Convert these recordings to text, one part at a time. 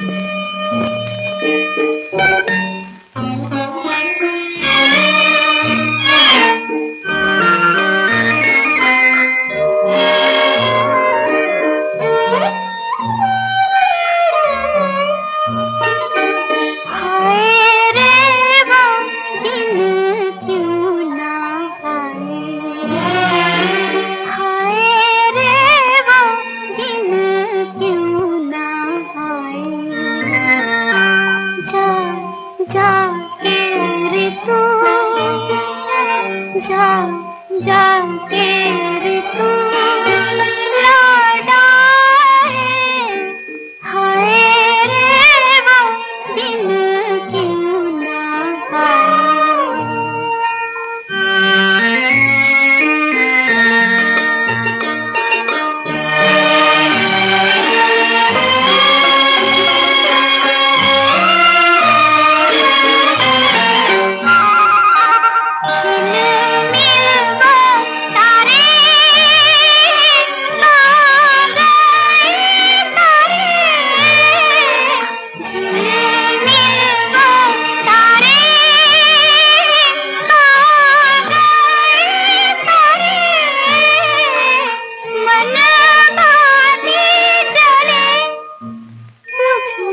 जा जा तेरे तू जा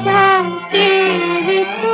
जा जा तेरे तू